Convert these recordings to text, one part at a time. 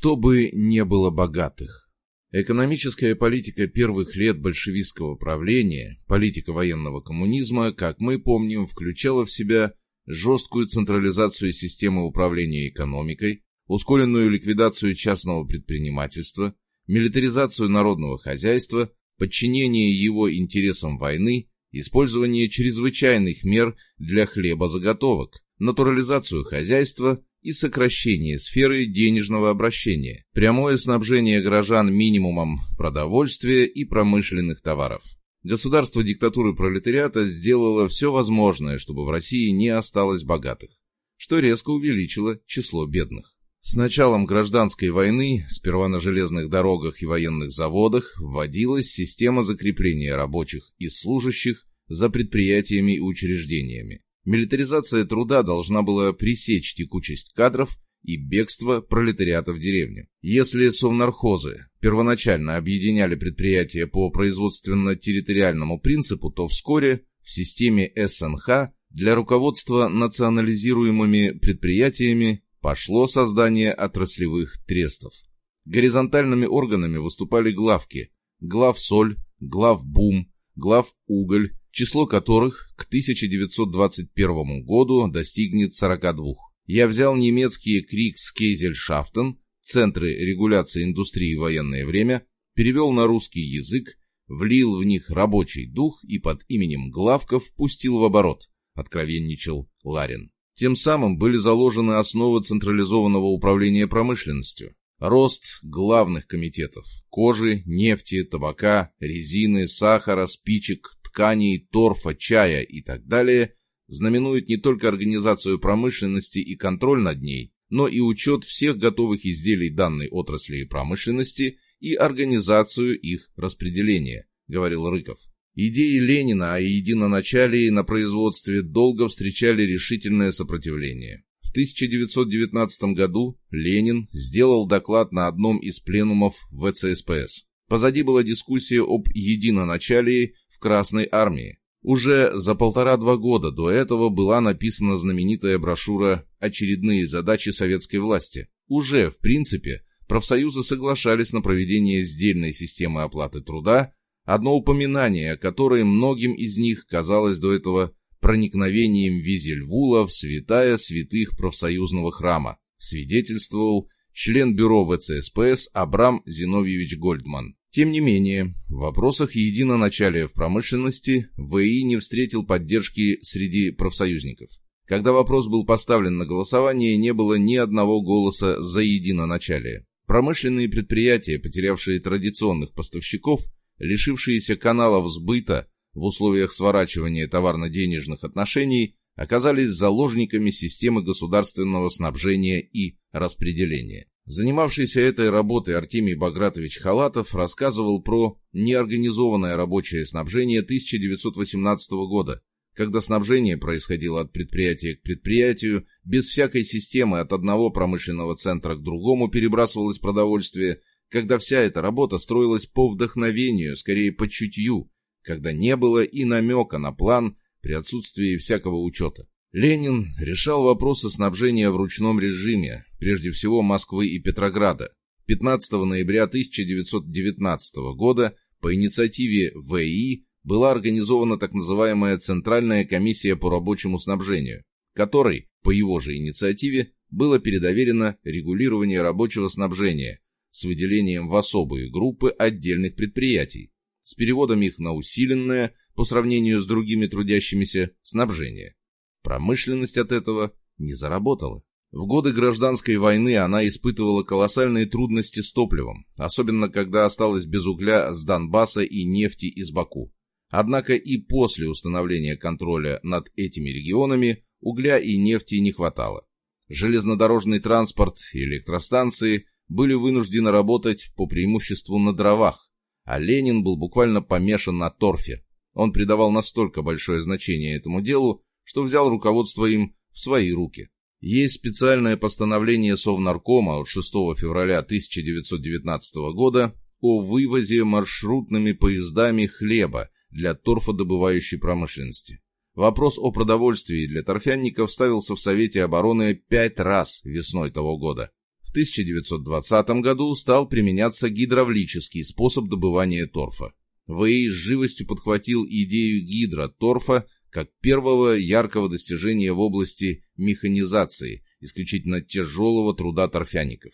чтобы не было богатых. Экономическая политика первых лет большевистского правления, политика военного коммунизма, как мы помним, включала в себя жесткую централизацию системы управления экономикой, ускоренную ликвидацию частного предпринимательства, милитаризацию народного хозяйства, подчинение его интересам войны, использование чрезвычайных мер для хлебозаготовок, натурализацию хозяйства и сокращение сферы денежного обращения, прямое снабжение горожан минимумом продовольствия и промышленных товаров. Государство диктатуры пролетариата сделало все возможное, чтобы в России не осталось богатых, что резко увеличило число бедных. С началом гражданской войны, сперва на железных дорогах и военных заводах, вводилась система закрепления рабочих и служащих за предприятиями и учреждениями. Милитаризация труда должна была пресечь текучесть кадров и бегство пролетариата в деревню. Если совнархозы первоначально объединяли предприятия по производственно-территориальному принципу, то вскоре в системе СНХ для руководства национализируемыми предприятиями пошло создание отраслевых трестов. Горизонтальными органами выступали главки, главсоль, главбум, главуголь, число которых к 1921 году достигнет 42. Я взял немецкие Крикскезельшафтен, центры регуляции индустрии в военное время, перевел на русский язык, влил в них рабочий дух и под именем главков пустил в оборот, откровенничал Ларин. Тем самым были заложены основы централизованного управления промышленностью. Рост главных комитетов – кожи, нефти, табака, резины, сахара, спичек, тканей, торфа, чая и так далее – знаменует не только организацию промышленности и контроль над ней, но и учет всех готовых изделий данной отрасли и промышленности и организацию их распределения, говорил Рыков. Идеи Ленина о единоначалии на производстве долго встречали решительное сопротивление. В 1919 году Ленин сделал доклад на одном из пленумов ВЦСПС. Позади была дискуссия об единоначалии Красной армии. Уже за полтора-два года до этого была написана знаменитая брошюра «Очередные задачи советской власти». Уже, в принципе, профсоюзы соглашались на проведение сдельной системы оплаты труда, одно упоминание о которой многим из них казалось до этого проникновением Визельвула в святая святых профсоюзного храма, свидетельствовал член бюро ВЦСПС Абрам Зиновьевич Гольдман. Тем не менее, в вопросах единоначалия в промышленности ВИ не встретил поддержки среди профсоюзников. Когда вопрос был поставлен на голосование, не было ни одного голоса за единоначалие. Промышленные предприятия, потерявшие традиционных поставщиков, лишившиеся каналов сбыта, в условиях сворачивания товарно-денежных отношений оказались заложниками системы государственного снабжения и распределения. Занимавшийся этой работой Артемий Багратович Халатов рассказывал про неорганизованное рабочее снабжение 1918 года, когда снабжение происходило от предприятия к предприятию, без всякой системы от одного промышленного центра к другому перебрасывалось продовольствие, когда вся эта работа строилась по вдохновению, скорее по чутью, когда не было и намека на план при отсутствии всякого учета. Ленин решал вопросы снабжения в ручном режиме, прежде всего Москвы и Петрограда. 15 ноября 1919 года по инициативе ВИ была организована так называемая Центральная комиссия по рабочему снабжению, которой, по его же инициативе, было передоверено регулирование рабочего снабжения с выделением в особые группы отдельных предприятий, с переводом их на усиленное, по сравнению с другими трудящимися, снабжение. Промышленность от этого не заработала. В годы гражданской войны она испытывала колоссальные трудности с топливом, особенно когда осталась без угля с Донбасса и нефти из Баку. Однако и после установления контроля над этими регионами угля и нефти не хватало. Железнодорожный транспорт и электростанции были вынуждены работать по преимуществу на дровах, а Ленин был буквально помешан на торфе. Он придавал настолько большое значение этому делу, что взял руководство им в свои руки. Есть специальное постановление Совнаркома от 6 февраля 1919 года о вывозе маршрутными поездами хлеба для торфодобывающей промышленности. Вопрос о продовольствии для торфянников ставился в Совете обороны пять раз весной того года. В 1920 году стал применяться гидравлический способ добывания торфа. ВИ с живостью подхватил идею гидроторфа как первого яркого достижения в области механизации, исключительно тяжелого труда торфяников.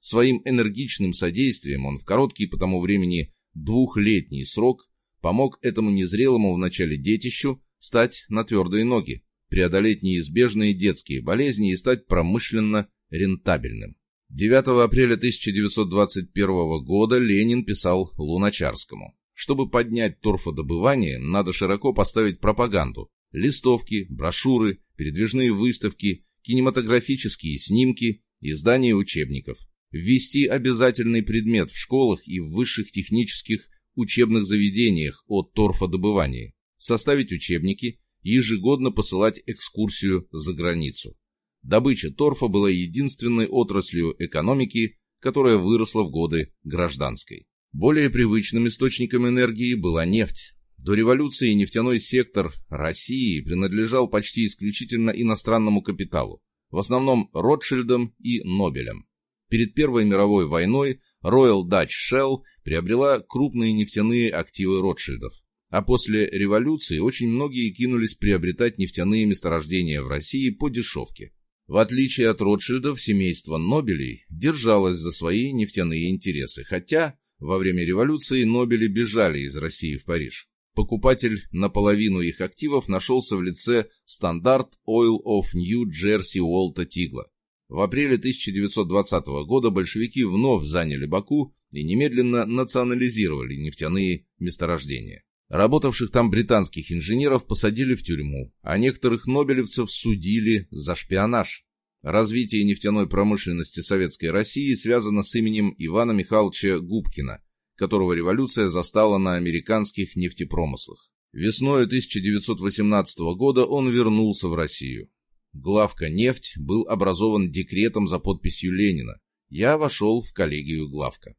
Своим энергичным содействием он в короткий по тому времени двухлетний срок помог этому незрелому в начале детищу стать на твердые ноги, преодолеть неизбежные детские болезни и стать промышленно рентабельным. 9 апреля 1921 года Ленин писал Луначарскому. Чтобы поднять торфодобывание, надо широко поставить пропаганду. Листовки, брошюры, передвижные выставки, кинематографические снимки, издание учебников. Ввести обязательный предмет в школах и в высших технических учебных заведениях о торфодобывании. Составить учебники ежегодно посылать экскурсию за границу. Добыча торфа была единственной отраслью экономики, которая выросла в годы гражданской. Более привычным источником энергии была нефть. До революции нефтяной сектор России принадлежал почти исключительно иностранному капиталу, в основном Ротшильдам и Нобелям. Перед Первой мировой войной Royal Dutch Shell приобрела крупные нефтяные активы Ротшильдов. А после революции очень многие кинулись приобретать нефтяные месторождения в России по дешевке. В отличие от Ротшильдов, семейство Нобелей держалось за свои нефтяные интересы, хотя во время революции Нобели бежали из России в Париж. Покупатель наполовину их активов нашелся в лице Standard Oil of New Jersey Уолта Тигла. В апреле 1920 года большевики вновь заняли Баку и немедленно национализировали нефтяные месторождения. Работавших там британских инженеров посадили в тюрьму, а некоторых нобелевцев судили за шпионаж. Развитие нефтяной промышленности Советской России связано с именем Ивана Михайловича Губкина, которого революция застала на американских нефтепромыслах. Весной 1918 года он вернулся в Россию. Главка «Нефть» был образован декретом за подписью Ленина. Я вошел в коллегию главка.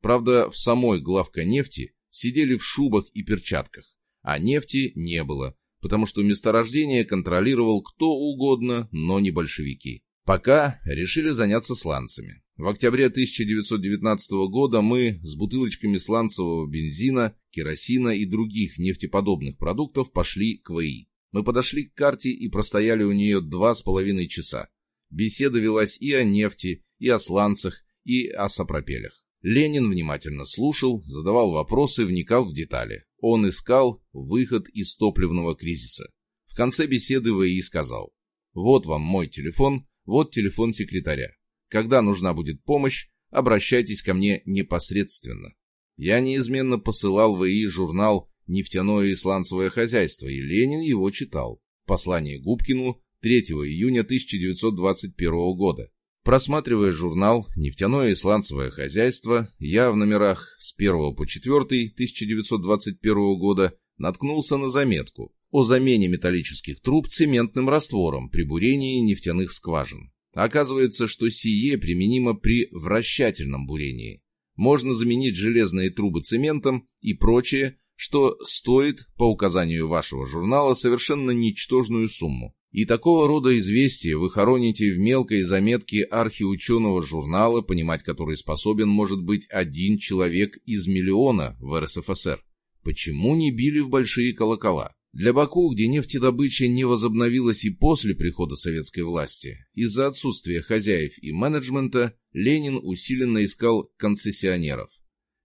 Правда, в самой главка «Нефти» сидели в шубах и перчатках, а нефти не было, потому что месторождение контролировал кто угодно, но не большевики. Пока решили заняться сланцами. В октябре 1919 года мы с бутылочками сланцевого бензина, керосина и других нефтеподобных продуктов пошли к ВИ. Мы подошли к карте и простояли у нее два с половиной часа. Беседа велась и о нефти, и о сланцах, и о сапропелях. Ленин внимательно слушал, задавал вопросы, вникал в детали. Он искал выход из топливного кризиса. В конце беседы ВИ сказал, «Вот вам мой телефон, вот телефон секретаря. Когда нужна будет помощь, обращайтесь ко мне непосредственно». Я неизменно посылал ВИ журнал «Нефтяное и сланцевое хозяйство», и Ленин его читал. Послание Губкину 3 июня 1921 года. Просматривая журнал «Нефтяное и сланцевое хозяйство», я в номерах с 1 по 4 1921 года наткнулся на заметку о замене металлических труб цементным раствором при бурении нефтяных скважин. Оказывается, что сие применимо при вращательном бурении. Можно заменить железные трубы цементом и прочее, что стоит, по указанию вашего журнала, совершенно ничтожную сумму. И такого рода известия вы хороните в мелкой заметке архиученого журнала, понимать который способен может быть один человек из миллиона в РСФСР. Почему не били в большие колокола? Для Баку, где нефтедобыча не возобновилась и после прихода советской власти, из-за отсутствия хозяев и менеджмента, Ленин усиленно искал концессионеров.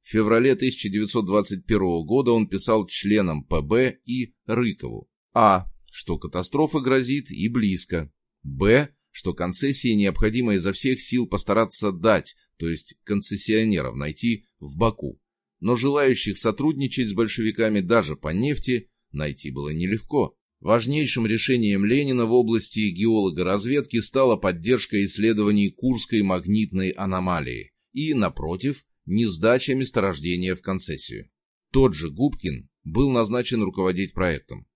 В феврале 1921 года он писал членам ПБ и Рыкову А. Что катастрофа грозит и близко. Б. Что концессии необходимо изо всех сил постараться дать, то есть концессионеров найти в Баку. Но желающих сотрудничать с большевиками даже по нефти найти было нелегко. Важнейшим решением Ленина в области геологоразведки стала поддержка исследований Курской магнитной аномалии и, напротив, не сдача месторождения в концессию. Тот же Губкин был назначен руководить проектом.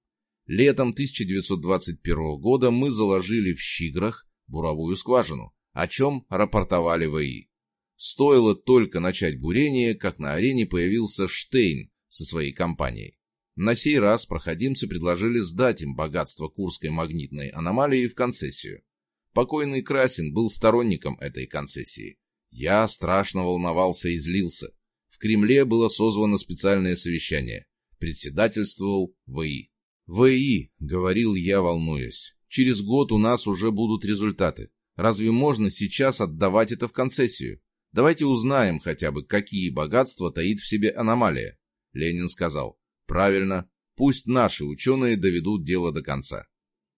Летом 1921 года мы заложили в Щиграх буровую скважину, о чем рапортовали ВИ. Стоило только начать бурение, как на арене появился Штейн со своей компанией. На сей раз проходимцы предложили сдать им богатство Курской магнитной аномалии в концессию. Покойный Красин был сторонником этой концессии. Я страшно волновался и злился. В Кремле было созвано специальное совещание. Председательствовал ВИ. «ВИ», — говорил я, волнуясь, — «через год у нас уже будут результаты. Разве можно сейчас отдавать это в концессию? Давайте узнаем хотя бы, какие богатства таит в себе аномалия». Ленин сказал, «Правильно, пусть наши ученые доведут дело до конца».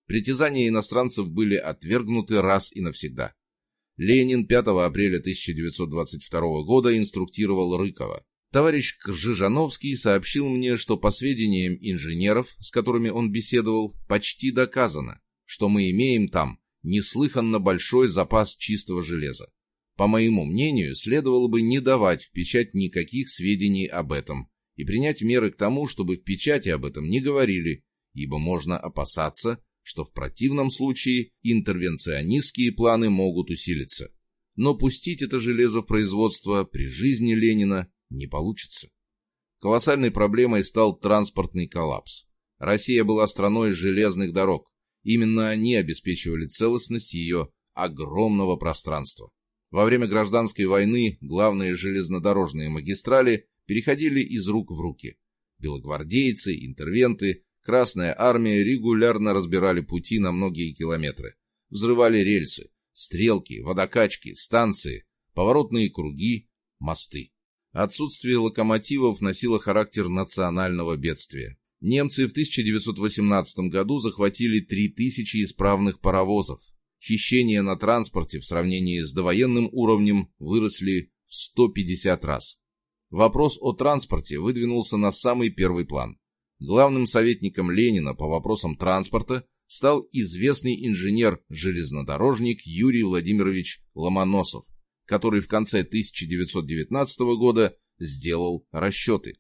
Притязания иностранцев были отвергнуты раз и навсегда. Ленин 5 апреля 1922 года инструктировал Рыкова. Товарищ Кржижановский сообщил мне, что по сведениям инженеров, с которыми он беседовал, почти доказано, что мы имеем там неслыханно большой запас чистого железа. По моему мнению, следовало бы не давать в печать никаких сведений об этом и принять меры к тому, чтобы в печати об этом не говорили, ибо можно опасаться, что в противном случае интервенционистские планы могут усилиться. Но пустить это железо в производство при жизни Ленина не получится. Колоссальной проблемой стал транспортный коллапс. Россия была страной железных дорог. Именно они обеспечивали целостность ее огромного пространства. Во время гражданской войны главные железнодорожные магистрали переходили из рук в руки. Белогвардейцы, интервенты, Красная армия регулярно разбирали пути на многие километры. Взрывали рельсы, стрелки, водокачки, станции, поворотные круги, мосты. Отсутствие локомотивов носило характер национального бедствия. Немцы в 1918 году захватили 3000 исправных паровозов. Хищения на транспорте в сравнении с довоенным уровнем выросли в 150 раз. Вопрос о транспорте выдвинулся на самый первый план. Главным советником Ленина по вопросам транспорта стал известный инженер-железнодорожник Юрий Владимирович Ломоносов, который в конце 1919 года сделал расчеты.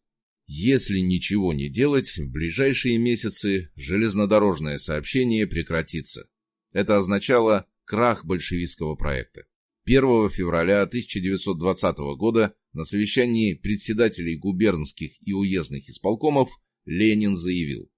Если ничего не делать, в ближайшие месяцы железнодорожное сообщение прекратится. Это означало крах большевистского проекта. 1 февраля 1920 года на совещании председателей губернских и уездных исполкомов Ленин заявил,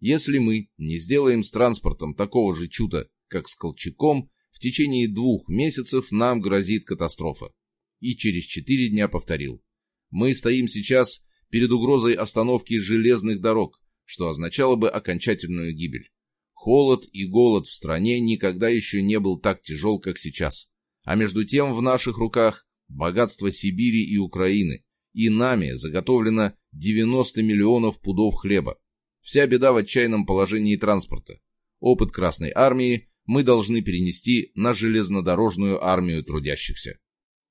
если мы не сделаем с транспортом такого же чуда, как с Колчаком, в течение двух месяцев нам грозит катастрофа. И через четыре дня повторил. Мы стоим сейчас перед угрозой остановки железных дорог, что означало бы окончательную гибель. Холод и голод в стране никогда еще не был так тяжел, как сейчас. А между тем в наших руках богатство Сибири и Украины, и нами заготовлено 90 миллионов пудов хлеба. Вся беда в отчаянном положении транспорта. Опыт Красной Армии мы должны перенести на железнодорожную армию трудящихся.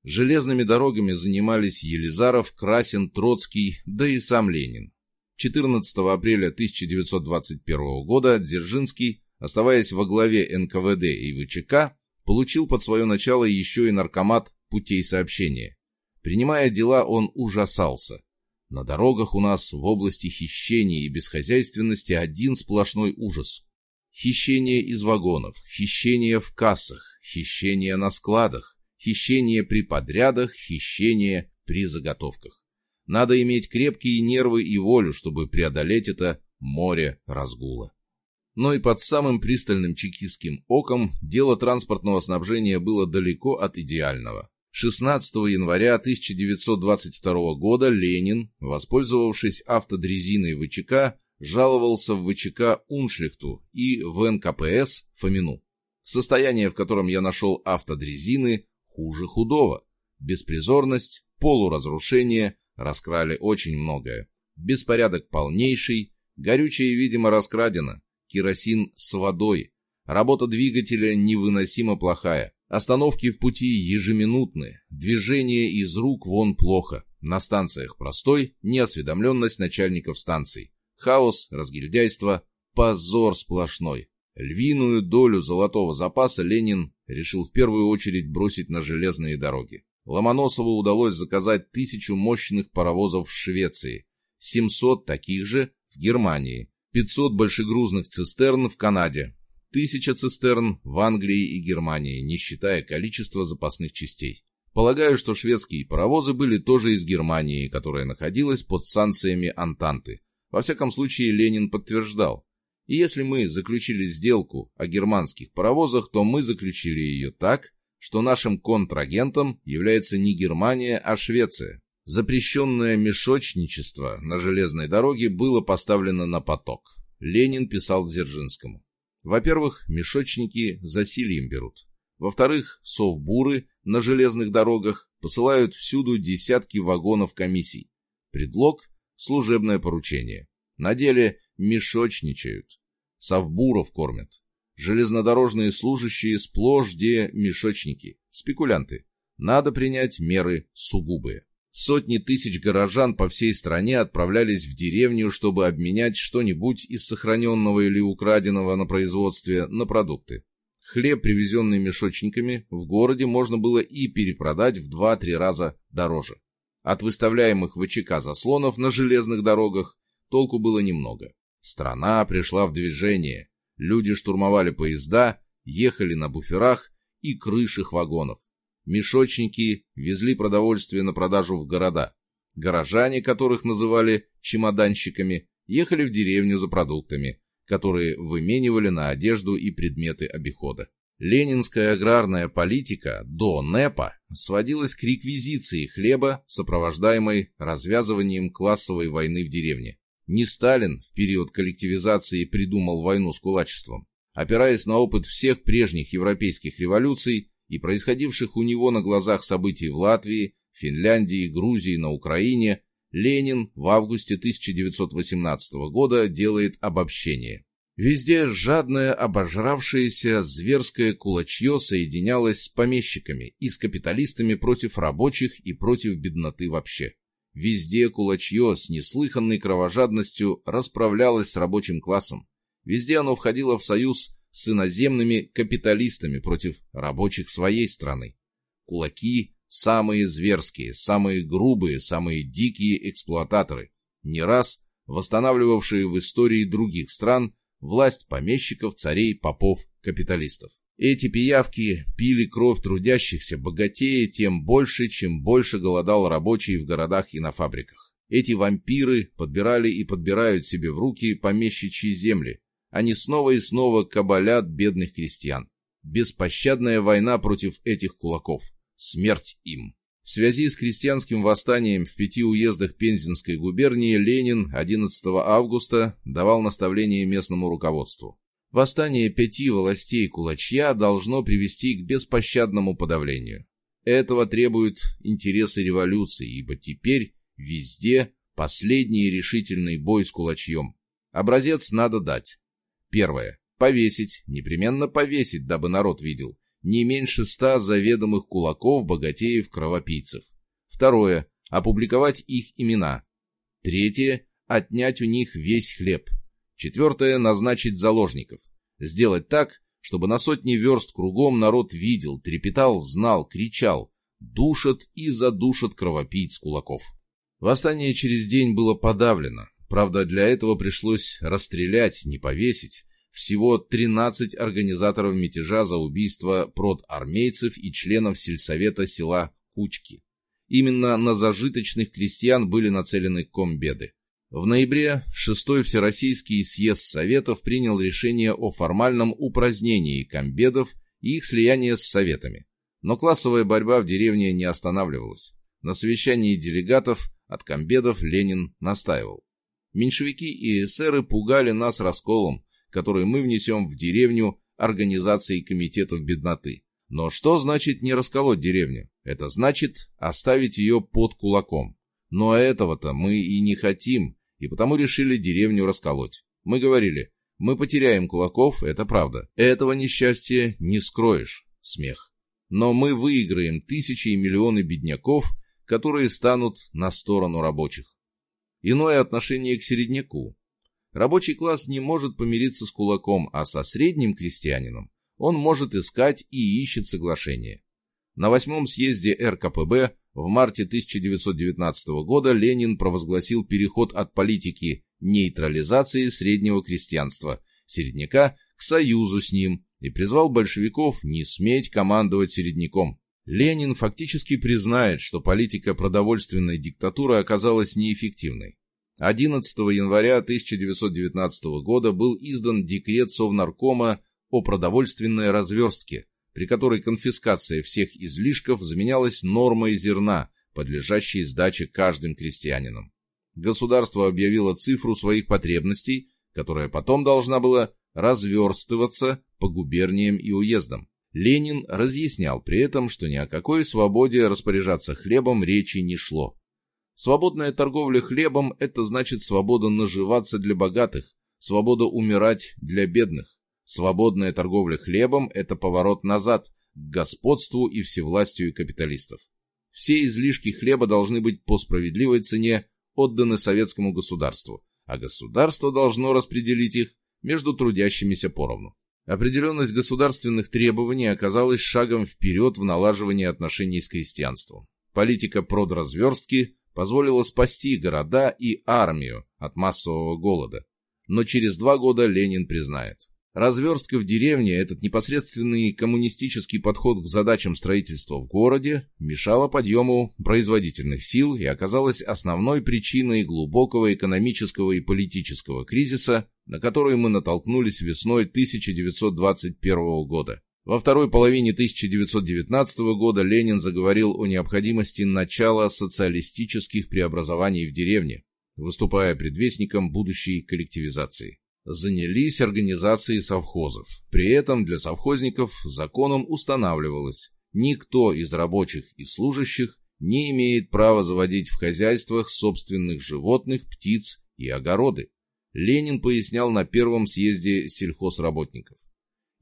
Железными дорогами занимались Елизаров, Красин, Троцкий, да и сам Ленин. 14 апреля 1921 года Дзержинский, оставаясь во главе НКВД и ВЧК, получил под свое начало еще и наркомат путей сообщения. Принимая дела, он ужасался. На дорогах у нас в области хищения и бесхозяйственности один сплошной ужас. Хищение из вагонов, хищение в кассах, хищение на складах, хищение при подрядах, хищение при заготовках. Надо иметь крепкие нервы и волю, чтобы преодолеть это море разгула. Но и под самым пристальным чекистским оком дело транспортного снабжения было далеко от идеального. 16 января 1922 года Ленин, воспользовавшись автодрезиной ВЧК, жаловался в ВЧК Уншлихту и в НКПС Фомину. Состояние, в котором я нашел автодрезины, хуже худого. Беспризорность, полуразрушение раскрали очень многое. Беспорядок полнейший, горючее, видимо, раскрадено, керосин с водой. Работа двигателя невыносимо плохая. Остановки в пути ежеминутные, движение из рук вон плохо. На станциях простой, неосведомленность начальников станций. Хаос, разгильдяйство, позор сплошной. Львиную долю золотого запаса Ленин решил в первую очередь бросить на железные дороги. Ломоносову удалось заказать тысячу мощных паровозов в Швеции, 700 таких же в Германии, 500 большегрузных цистерн в Канаде, Тысяча цистерн в Англии и Германии, не считая количества запасных частей. Полагаю, что шведские паровозы были тоже из Германии, которая находилась под санкциями Антанты. Во всяком случае, Ленин подтверждал. И если мы заключили сделку о германских паровозах, то мы заключили ее так, что нашим контрагентом является не Германия, а Швеция. Запрещенное мешочничество на железной дороге было поставлено на поток. Ленин писал Дзержинскому. Во-первых, мешочники засильем берут. Во-вторых, совбуры на железных дорогах посылают всюду десятки вагонов комиссий. Предлог – служебное поручение. На деле мешочничают. Совбуров кормят. Железнодорожные служащие сплошь где мешочники, спекулянты. Надо принять меры сугубые. Сотни тысяч горожан по всей стране отправлялись в деревню, чтобы обменять что-нибудь из сохраненного или украденного на производстве на продукты. Хлеб, привезенный мешочниками, в городе можно было и перепродать в 2-3 раза дороже. От выставляемых в ВЧК заслонов на железных дорогах толку было немного. Страна пришла в движение. Люди штурмовали поезда, ехали на буферах и крышах вагонов. Мешочники везли продовольствие на продажу в города. Горожане, которых называли чемоданщиками, ехали в деревню за продуктами, которые выменивали на одежду и предметы обихода. Ленинская аграрная политика до НЭПа сводилась к реквизиции хлеба, сопровождаемой развязыванием классовой войны в деревне. Не Сталин в период коллективизации придумал войну с кулачеством. Опираясь на опыт всех прежних европейских революций, и происходивших у него на глазах событий в Латвии, Финляндии, Грузии, на Украине, Ленин в августе 1918 года делает обобщение. Везде жадное, обожравшееся, зверское кулачье соединялось с помещиками и с капиталистами против рабочих и против бедноты вообще. Везде кулачье с неслыханной кровожадностью расправлялось с рабочим классом. Везде оно входило в союз с иноземными капиталистами против рабочих своей страны. Кулаки – самые зверские, самые грубые, самые дикие эксплуататоры, не раз восстанавливавшие в истории других стран власть помещиков, царей, попов, капиталистов. Эти пиявки пили кровь трудящихся, богатее тем больше, чем больше голодал рабочий в городах и на фабриках. Эти вампиры подбирали и подбирают себе в руки помещичьи земли, они снова и снова кабалят бедных крестьян. Беспощадная война против этих кулаков. Смерть им. В связи с крестьянским восстанием в пяти уездах Пензенской губернии Ленин 11 августа давал наставление местному руководству. Восстание пяти властей кулачья должно привести к беспощадному подавлению. Этого требуют интересы революции, ибо теперь везде последний решительный бой с кулачьем. Образец надо дать. Первое. Повесить, непременно повесить, дабы народ видел. Не меньше ста заведомых кулаков, богатеев, кровопийцев. Второе. Опубликовать их имена. Третье. Отнять у них весь хлеб. Четвертое. Назначить заложников. Сделать так, чтобы на сотни верст кругом народ видел, трепетал, знал, кричал. Душат и задушат кровопийц кулаков. Восстание через день было подавлено. Правда, для этого пришлось расстрелять, не повесить, всего 13 организаторов мятежа за убийство прод-армейцев и членов сельсовета села Кучки. Именно на зажиточных крестьян были нацелены комбеды. В ноябре 6-й Всероссийский съезд Советов принял решение о формальном упразднении комбедов и их слиянии с Советами. Но классовая борьба в деревне не останавливалась. На совещании делегатов от комбедов Ленин настаивал. Меньшевики и эсеры пугали нас расколом, который мы внесем в деревню организации комитетов бедноты. Но что значит не расколоть деревню? Это значит оставить ее под кулаком. Но этого-то мы и не хотим, и потому решили деревню расколоть. Мы говорили, мы потеряем кулаков, это правда. Этого несчастья не скроешь. Смех. Но мы выиграем тысячи и миллионы бедняков, которые станут на сторону рабочих иное отношение к середняку. Рабочий класс не может помириться с кулаком, а со средним крестьянином он может искать и ищет соглашение. На восьмом съезде РКПБ в марте 1919 года Ленин провозгласил переход от политики нейтрализации среднего крестьянства, середняка, к союзу с ним и призвал большевиков не сметь командовать середняком. Ленин фактически признает, что политика продовольственной диктатуры оказалась неэффективной. 11 января 1919 года был издан декрет Совнаркома о продовольственной разверстке, при которой конфискация всех излишков заменялась нормой зерна, подлежащей сдаче каждым крестьянином. Государство объявило цифру своих потребностей, которая потом должна была разверстываться по губерниям и уездам. Ленин разъяснял при этом, что ни о какой свободе распоряжаться хлебом речи не шло. Свободная торговля хлебом – это значит свобода наживаться для богатых, свобода умирать для бедных. Свободная торговля хлебом – это поворот назад, к господству и всевластию капиталистов. Все излишки хлеба должны быть по справедливой цене отданы советскому государству, а государство должно распределить их между трудящимися поровну. Определенность государственных требований оказалась шагом вперед в налаживании отношений с крестьянством. Политика продразверстки позволила спасти города и армию от массового голода. Но через два года Ленин признает. Разверстка в деревне, этот непосредственный коммунистический подход к задачам строительства в городе, мешала подъему производительных сил и оказалась основной причиной глубокого экономического и политического кризиса, на который мы натолкнулись весной 1921 года. Во второй половине 1919 года Ленин заговорил о необходимости начала социалистических преобразований в деревне, выступая предвестником будущей коллективизации занялись организацией совхозов. При этом для совхозников законом устанавливалось, никто из рабочих и служащих не имеет права заводить в хозяйствах собственных животных, птиц и огороды. Ленин пояснял на первом съезде сельхозработников.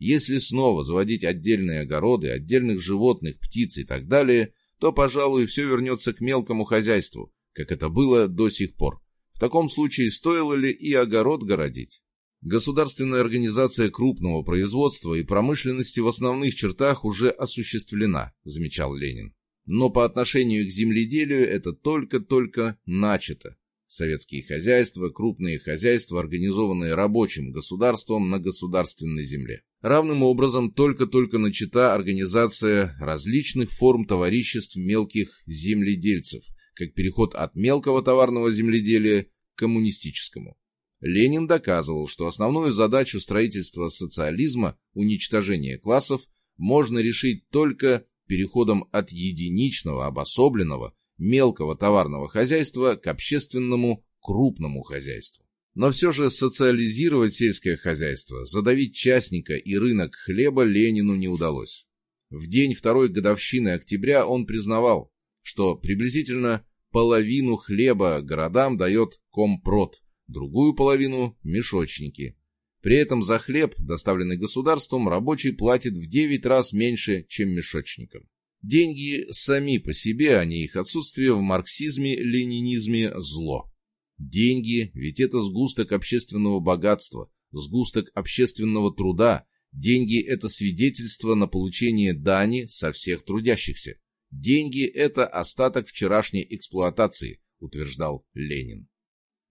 Если снова заводить отдельные огороды, отдельных животных, птиц и так далее, то, пожалуй, все вернется к мелкому хозяйству, как это было до сих пор. В таком случае стоило ли и огород городить? Государственная организация крупного производства и промышленности в основных чертах уже осуществлена, замечал Ленин. Но по отношению к земледелию это только-только начато. Советские хозяйства, крупные хозяйства, организованные рабочим государством на государственной земле. Равным образом только-только начата организация различных форм товариществ мелких земледельцев, как переход от мелкого товарного земледелия к коммунистическому. Ленин доказывал, что основную задачу строительства социализма, уничтожения классов, можно решить только переходом от единичного, обособленного, мелкого товарного хозяйства к общественному крупному хозяйству. Но все же социализировать сельское хозяйство, задавить частника и рынок хлеба Ленину не удалось. В день второй годовщины октября он признавал, что приблизительно половину хлеба городам дает компрод – другую половину – мешочники. При этом за хлеб, доставленный государством, рабочий платит в 9 раз меньше, чем мешочникам. Деньги сами по себе, а не их отсутствие в марксизме, ленинизме – зло. Деньги – ведь это сгусток общественного богатства, сгусток общественного труда. Деньги – это свидетельство на получение дани со всех трудящихся. Деньги – это остаток вчерашней эксплуатации, утверждал Ленин.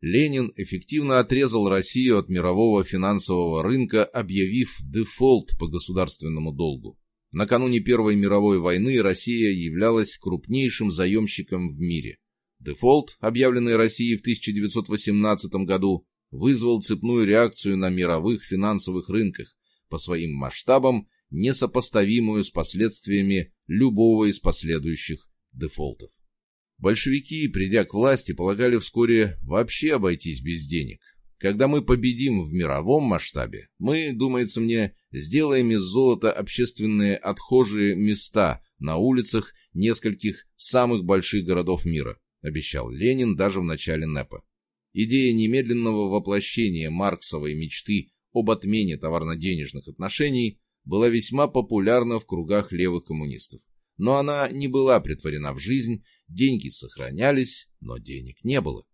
Ленин эффективно отрезал Россию от мирового финансового рынка, объявив дефолт по государственному долгу. Накануне Первой мировой войны Россия являлась крупнейшим заемщиком в мире. Дефолт, объявленный Россией в 1918 году, вызвал цепную реакцию на мировых финансовых рынках, по своим масштабам несопоставимую с последствиями любого из последующих дефолтов. Большевики, придя к власти, полагали вскоре вообще обойтись без денег. Когда мы победим в мировом масштабе, мы, думается мне, сделаем из золота общественные отхожие места на улицах нескольких самых больших городов мира, обещал Ленин даже в начале НЭПа. Идея немедленного воплощения марксовой мечты об отмене товарно-денежных отношений была весьма популярна в кругах левых коммунистов. Но она не была притворена в жизнь Деньги сохранялись, но денег не было.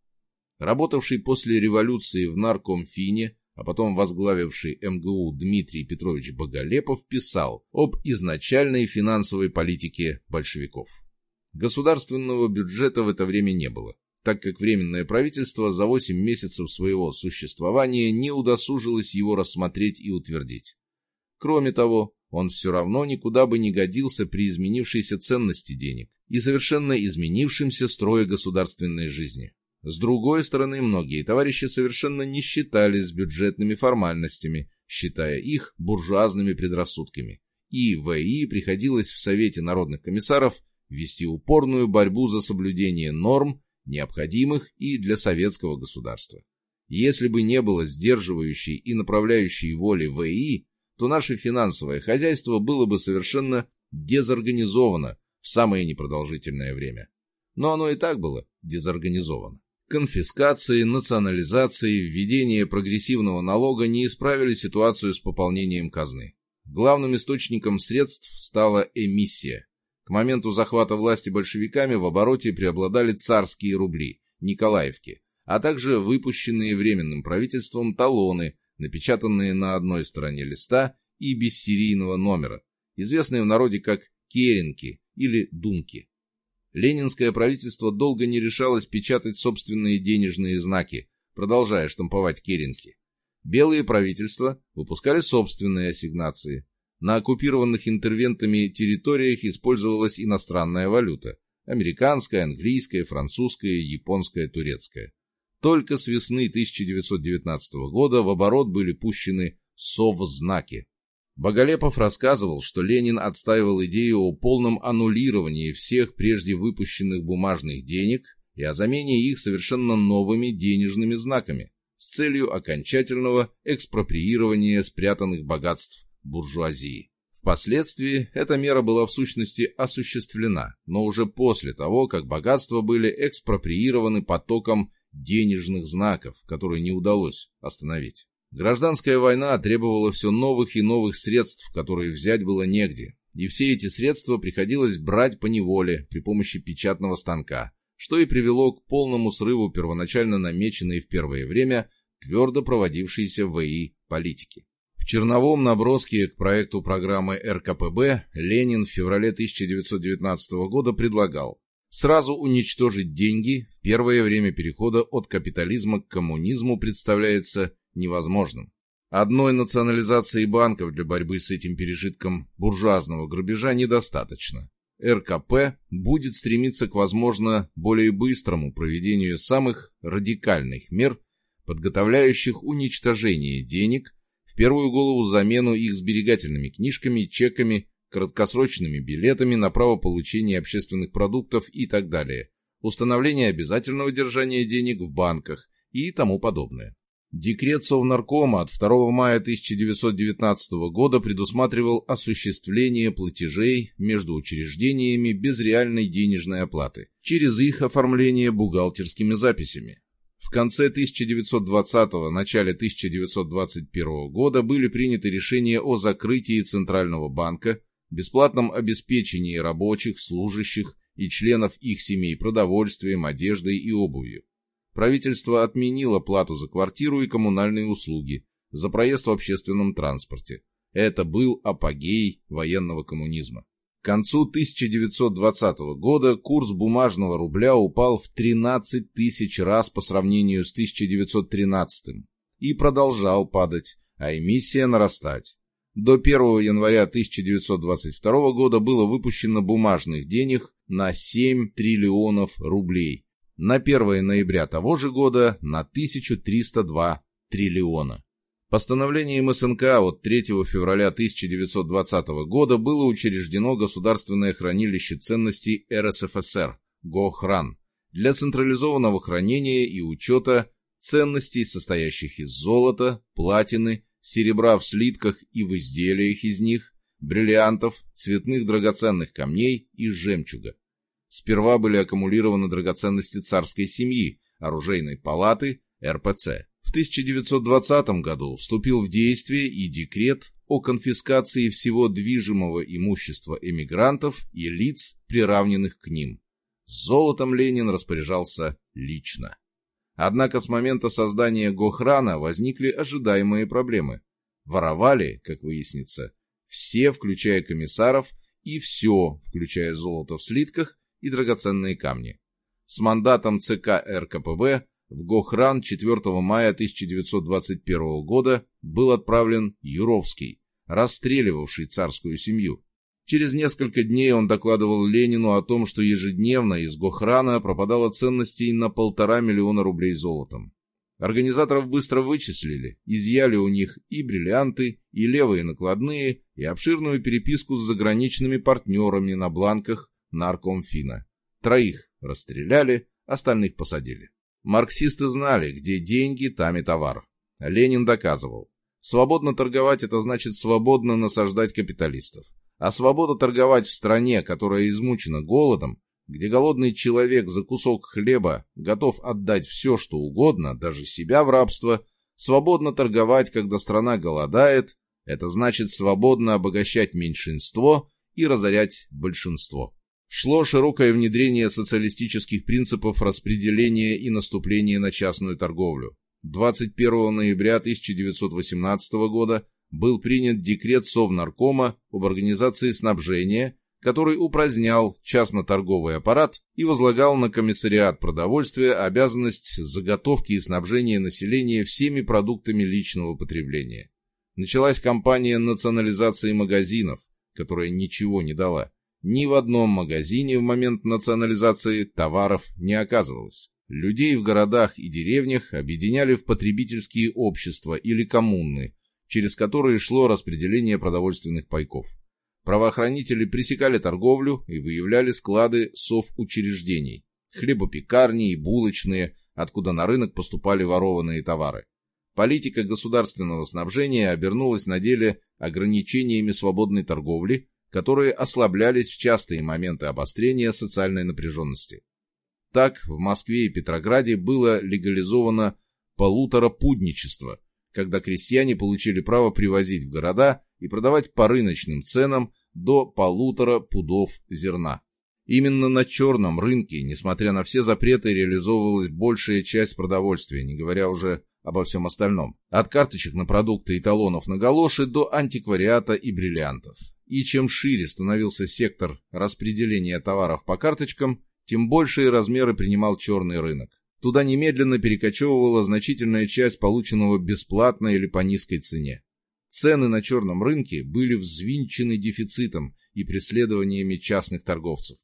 Работавший после революции в наркомфине, а потом возглавивший МГУ Дмитрий Петрович Боголепов писал об изначальной финансовой политике большевиков. Государственного бюджета в это время не было, так как Временное правительство за 8 месяцев своего существования не удосужилось его рассмотреть и утвердить. Кроме того, он все равно никуда бы не годился при изменившейся ценности денег и совершенно изменившемся строе государственной жизни. С другой стороны, многие товарищи совершенно не считались бюджетными формальностями, считая их буржуазными предрассудками, и ВИ приходилось в Совете народных комиссаров вести упорную борьбу за соблюдение норм, необходимых и для советского государства. Если бы не было сдерживающей и направляющей воли ВИ, то наше финансовое хозяйство было бы совершенно дезорганизовано в самое непродолжительное время. Но оно и так было дезорганизовано. Конфискации, национализации, введение прогрессивного налога не исправили ситуацию с пополнением казны. Главным источником средств стала эмиссия. К моменту захвата власти большевиками в обороте преобладали царские рубли, Николаевки, а также выпущенные Временным правительством талоны, напечатанные на одной стороне листа и без серийного номера, известные в народе как керенки или думки. Ленинское правительство долго не решалось печатать собственные денежные знаки, продолжая штамповать керенки. Белые правительства выпускали собственные ассигнации. На оккупированных интервентами территориях использовалась иностранная валюта – американская, английская, французская, японская, турецкая. Только с весны 1919 года в оборот были пущены совзнаки. Боголепов рассказывал, что Ленин отстаивал идею о полном аннулировании всех прежде выпущенных бумажных денег и о замене их совершенно новыми денежными знаками с целью окончательного экспроприирования спрятанных богатств буржуазии. Впоследствии эта мера была в сущности осуществлена, но уже после того, как богатства были экспроприированы потоком денежных знаков, которые не удалось остановить. Гражданская война требовала все новых и новых средств, которые взять было негде, и все эти средства приходилось брать по неволе при помощи печатного станка, что и привело к полному срыву первоначально намеченной в первое время твердо проводившейся в ВИ политики. В черновом наброске к проекту программы РКПБ Ленин в феврале 1919 года предлагал сразу уничтожить деньги в первое время перехода от капитализма к коммунизму представляется невозможным. Одной национализации банков для борьбы с этим пережитком буржуазного грабежа недостаточно. РКП будет стремиться к, возможно, более быстрому проведению самых радикальных мер, подготовляющих уничтожение денег, в первую голову замену их сберегательными книжками, чеками, краткосрочными билетами на право получения общественных продуктов и так далее, установление обязательного держания денег в банках и тому подобное. Декрет Совнаркома от 2 мая 1919 года предусматривал осуществление платежей между учреждениями без реальной денежной оплаты, через их оформление бухгалтерскими записями. В конце 1920-го, начале 1921 года были приняты решения о закрытии Центрального банка, бесплатном обеспечении рабочих, служащих и членов их семей продовольствием, одеждой и обувью правительство отменило плату за квартиру и коммунальные услуги, за проезд в общественном транспорте. Это был апогей военного коммунизма. К концу 1920 года курс бумажного рубля упал в 13 тысяч раз по сравнению с 1913 и продолжал падать, а эмиссия нарастать. До 1 января 1922 года было выпущено бумажных денег на 7 триллионов рублей, на 1 ноября того же года на 1302 триллиона. Постановлением СНК от 3 февраля 1920 года было учреждено Государственное хранилище ценностей РСФСР ГОХРАН для централизованного хранения и учета ценностей, состоящих из золота, платины, серебра в слитках и в изделиях из них, бриллиантов, цветных драгоценных камней и жемчуга. Сперва были аккумулированы драгоценности царской семьи, оружейной палаты, РПЦ. В 1920 году вступил в действие и декрет о конфискации всего движимого имущества эмигрантов и лиц, приравненных к ним. Золотом Ленин распоряжался лично. Однако с момента создания Гохрана возникли ожидаемые проблемы. Воровали, как выяснится, все, включая комиссаров, и все, включая золото в слитках, и драгоценные камни. С мандатом ЦК РКПБ в Гохран 4 мая 1921 года был отправлен Юровский, расстреливавший царскую семью. Через несколько дней он докладывал Ленину о том, что ежедневно из Гохрана пропадало ценностей на полтора миллиона рублей золотом. Организаторов быстро вычислили, изъяли у них и бриллианты, и левые накладные, и обширную переписку с заграничными партнерами на бланках наркомфина. Троих расстреляли, остальных посадили. Марксисты знали, где деньги, там и товар. Ленин доказывал. Свободно торговать – это значит свободно насаждать капиталистов. А свобода торговать в стране, которая измучена голодом, где голодный человек за кусок хлеба готов отдать все, что угодно, даже себя в рабство, свободно торговать, когда страна голодает, это значит свободно обогащать меньшинство и разорять большинство. Шло широкое внедрение социалистических принципов распределения и наступления на частную торговлю. 21 ноября 1918 года был принят декрет Совнаркома об организации снабжения, который упразднял частно-торговый аппарат и возлагал на комиссариат продовольствия обязанность заготовки и снабжения населения всеми продуктами личного потребления. Началась кампания национализации магазинов, которая ничего не дала. Ни в одном магазине в момент национализации товаров не оказывалось. Людей в городах и деревнях объединяли в потребительские общества или коммуны, через которые шло распределение продовольственных пайков. Правоохранители пресекали торговлю и выявляли склады совучреждений, хлебопекарни и булочные, откуда на рынок поступали ворованные товары. Политика государственного снабжения обернулась на деле ограничениями свободной торговли, которые ослаблялись в частые моменты обострения социальной напряженности. Так, в Москве и Петрограде было легализовано полуторапудничество, когда крестьяне получили право привозить в города и продавать по рыночным ценам до полутора пудов зерна. Именно на черном рынке, несмотря на все запреты, реализовывалась большая часть продовольствия, не говоря уже обо всем остальном. От карточек на продукты и талонов на галоши до антиквариата и бриллиантов. И чем шире становился сектор распределения товаров по карточкам, тем большие размеры принимал черный рынок. Туда немедленно перекочевывала значительная часть полученного бесплатно или по низкой цене. Цены на черном рынке были взвинчены дефицитом и преследованиями частных торговцев.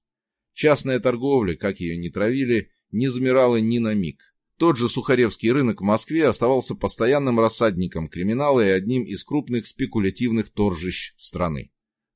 Частная торговля, как ее ни травили, не замирала ни на миг. Тот же Сухаревский рынок в Москве оставался постоянным рассадником криминала и одним из крупных спекулятивных торжищ страны.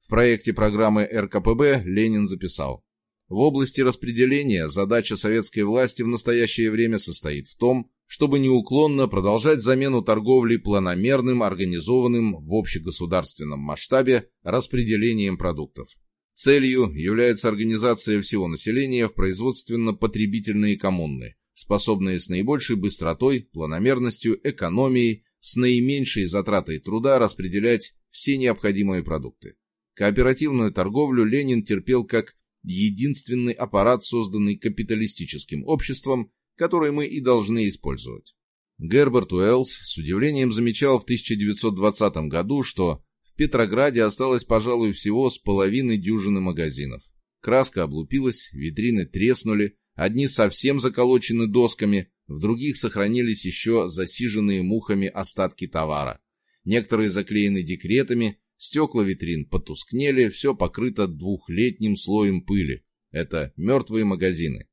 В проекте программы РКПБ Ленин записал в области распределения задача советской власти в настоящее время состоит в том, чтобы неуклонно продолжать замену торговли планомерным, организованным в общегосударственном масштабе распределением продуктов. Целью является организация всего населения в производственно-потребительные коммуны, способные с наибольшей быстротой, планомерностью, экономией, с наименьшей затратой труда распределять все необходимые продукты. Кооперативную торговлю Ленин терпел как единственный аппарат, созданный капиталистическим обществом, который мы и должны использовать. Герберт Уэллс с удивлением замечал в 1920 году, что в Петрограде осталось, пожалуй, всего с половины дюжины магазинов. Краска облупилась, витрины треснули, одни совсем заколочены досками, в других сохранились еще засиженные мухами остатки товара. Некоторые заклеены декретами, Стекла витрин потускнели, все покрыто двухлетним слоем пыли. Это мертвые магазины.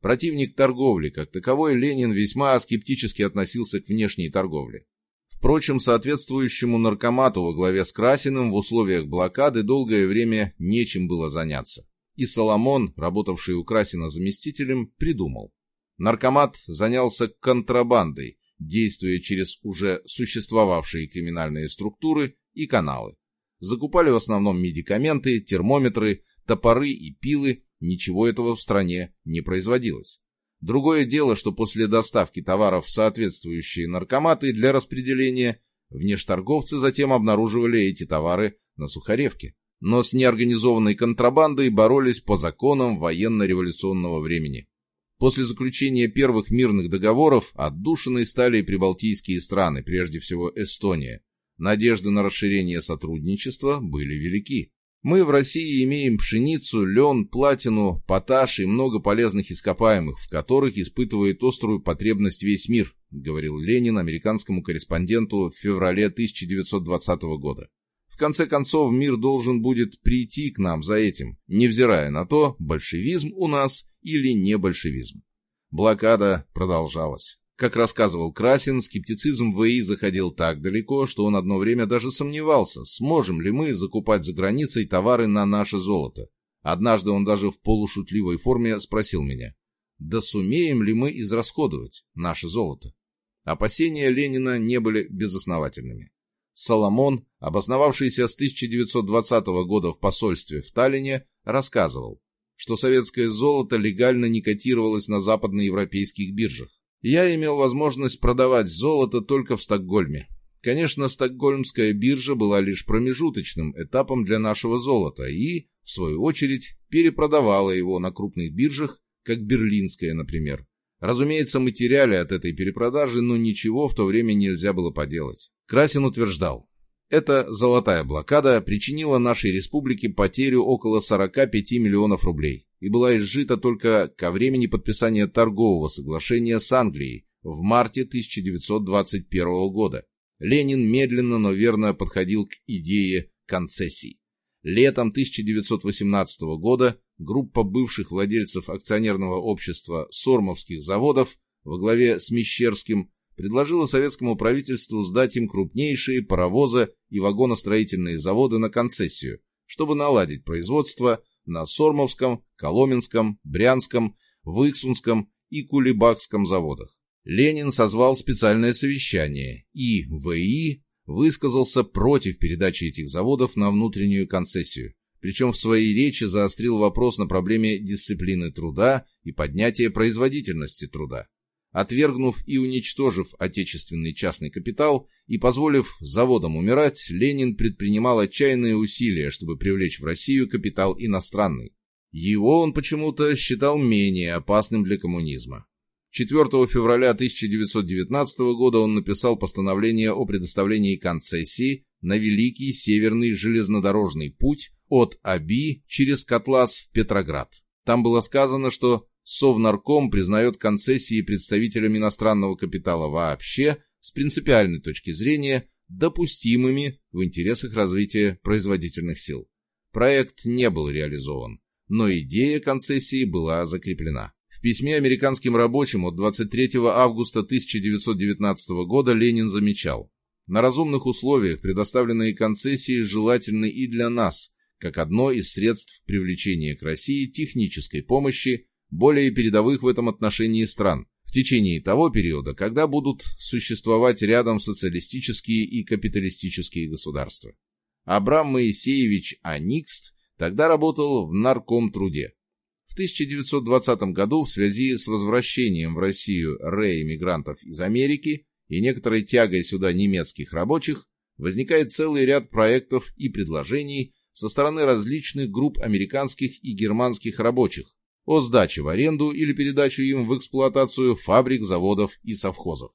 Противник торговли, как таковой, Ленин весьма скептически относился к внешней торговле. Впрочем, соответствующему наркомату во главе с Красиным в условиях блокады долгое время нечем было заняться. И Соломон, работавший у Красина заместителем, придумал. Наркомат занялся контрабандой, действуя через уже существовавшие криминальные структуры и каналы. Закупали в основном медикаменты, термометры, топоры и пилы, ничего этого в стране не производилось. Другое дело, что после доставки товаров в соответствующие наркоматы для распределения, внешторговцы затем обнаруживали эти товары на Сухаревке. Но с неорганизованной контрабандой боролись по законам военно-революционного времени. После заключения первых мирных договоров отдушиной стали и прибалтийские страны, прежде всего Эстония. Надежды на расширение сотрудничества были велики. Мы в России имеем пшеницу, лен, платину, поташ и много полезных ископаемых, в которых испытывает острую потребность весь мир, говорил Ленин американскому корреспонденту в феврале 1920 года. В конце концов, мир должен будет прийти к нам за этим, невзирая на то, большевизм у нас или не большевизм. Блокада продолжалась. Как рассказывал Красин, скептицизм ВИ заходил так далеко, что он одно время даже сомневался, сможем ли мы закупать за границей товары на наше золото. Однажды он даже в полушутливой форме спросил меня, да сумеем ли мы израсходовать наше золото? Опасения Ленина не были безосновательными. Соломон, обосновавшийся с 1920 года в посольстве в Таллине, рассказывал, что советское золото легально не котировалось на западноевропейских биржах. Я имел возможность продавать золото только в Стокгольме. Конечно, Стокгольмская биржа была лишь промежуточным этапом для нашего золота и, в свою очередь, перепродавала его на крупных биржах, как Берлинская, например. Разумеется, мы теряли от этой перепродажи, но ничего в то время нельзя было поделать. Красин утверждал, эта золотая блокада причинила нашей республике потерю около 45 миллионов рублей и была изжита только ко времени подписания торгового соглашения с Англией в марте 1921 года. Ленин медленно, но верно подходил к идее концессий. Летом 1918 года группа бывших владельцев акционерного общества Сормовских заводов во главе с Мещерским предложила советскому правительству сдать им крупнейшие паровозы и вагоностроительные заводы на концессию, чтобы наладить производство на Сормовском, Коломенском, Брянском, Выксунском и Кулебакском заводах. Ленин созвал специальное совещание, и ВИ высказался против передачи этих заводов на внутреннюю концессию, причем в своей речи заострил вопрос на проблеме дисциплины труда и поднятия производительности труда. Отвергнув и уничтожив отечественный частный капитал и позволив заводам умирать, Ленин предпринимал отчаянные усилия, чтобы привлечь в Россию капитал иностранный. Его он почему-то считал менее опасным для коммунизма. 4 февраля 1919 года он написал постановление о предоставлении концессии на Великий Северный железнодорожный путь от Аби через Котлас в Петроград. Там было сказано, что Совнарком признает концессии представителям иностранного капитала вообще с принципиальной точки зрения допустимыми в интересах развития производительных сил. Проект не был реализован, но идея концессии была закреплена. В письме американским рабочим от 23 августа 1919 года Ленин замечал, на разумных условиях предоставленные концессии желательны и для нас, как одно из средств привлечения к России технической помощи более передовых в этом отношении стран в течение того периода, когда будут существовать рядом социалистические и капиталистические государства. Абрам Моисеевич Аникст тогда работал в наркомтруде. В 1920 году в связи с возвращением в Россию реэмигрантов из Америки и некоторой тягой сюда немецких рабочих возникает целый ряд проектов и предложений со стороны различных групп американских и германских рабочих, о сдаче в аренду или передачу им в эксплуатацию фабрик, заводов и совхозов.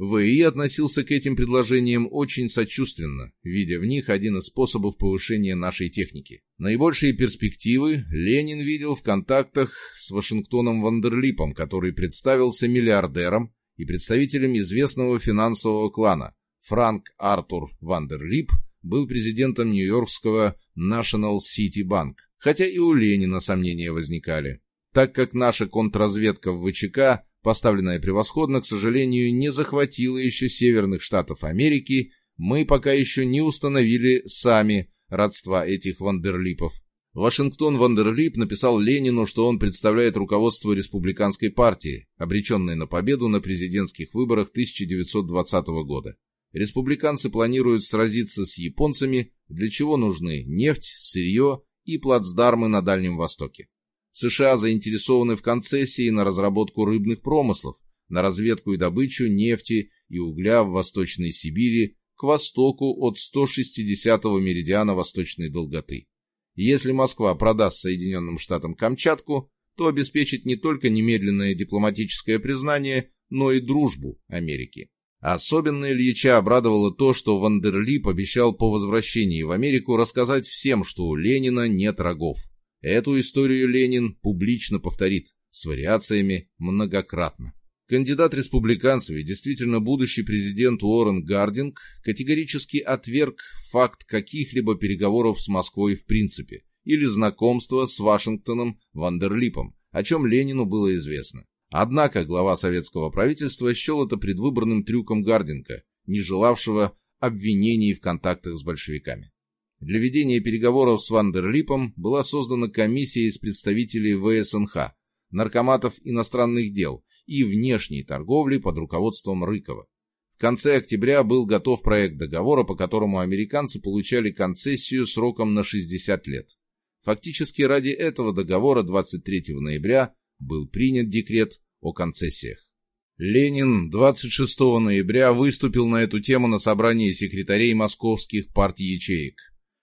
ВИ относился к этим предложениям очень сочувственно, видя в них один из способов повышения нашей техники. Наибольшие перспективы Ленин видел в контактах с Вашингтоном Вандерлипом, который представился миллиардером и представителем известного финансового клана. Франк Артур Вандерлип был президентом Нью-Йоркского National City Bank хотя и у Ленина сомнения возникали. Так как наша контрразведка в ВЧК, поставленная превосходно, к сожалению, не захватила еще северных штатов Америки, мы пока еще не установили сами родства этих вандерлипов. Вашингтон Вандерлип написал Ленину, что он представляет руководство республиканской партии, обреченной на победу на президентских выборах 1920 года. Республиканцы планируют сразиться с японцами, для чего нужны нефть, сырье и плацдармы на Дальнем Востоке. США заинтересованы в концессии на разработку рыбных промыслов, на разведку и добычу нефти и угля в Восточной Сибири к востоку от 160-го меридиана Восточной долготы. Если Москва продаст Соединенным Штатам Камчатку, то обеспечит не только немедленное дипломатическое признание, но и дружбу Америки. Особенно Ильича обрадовало то, что Вандерлип обещал по возвращении в Америку рассказать всем, что у Ленина нет рогов. Эту историю Ленин публично повторит, с вариациями многократно. Кандидат республиканцев и действительно будущий президент Уоррен Гардинг категорически отверг факт каких-либо переговоров с Москвой в принципе или знакомства с Вашингтоном Вандерлипом, о чем Ленину было известно. Однако глава советского правительства счел это предвыборным трюком Гарденко, не желавшего обвинений в контактах с большевиками. Для ведения переговоров с Вандерлипом была создана комиссия из представителей ВСНХ, наркоматов иностранных дел и внешней торговли под руководством Рыкова. В конце октября был готов проект договора, по которому американцы получали концессию сроком на 60 лет. Фактически ради этого договора 23 ноября был принят декрет о концессиях. Ленин 26 ноября выступил на эту тему на собрании секретарей московских партий ячеек.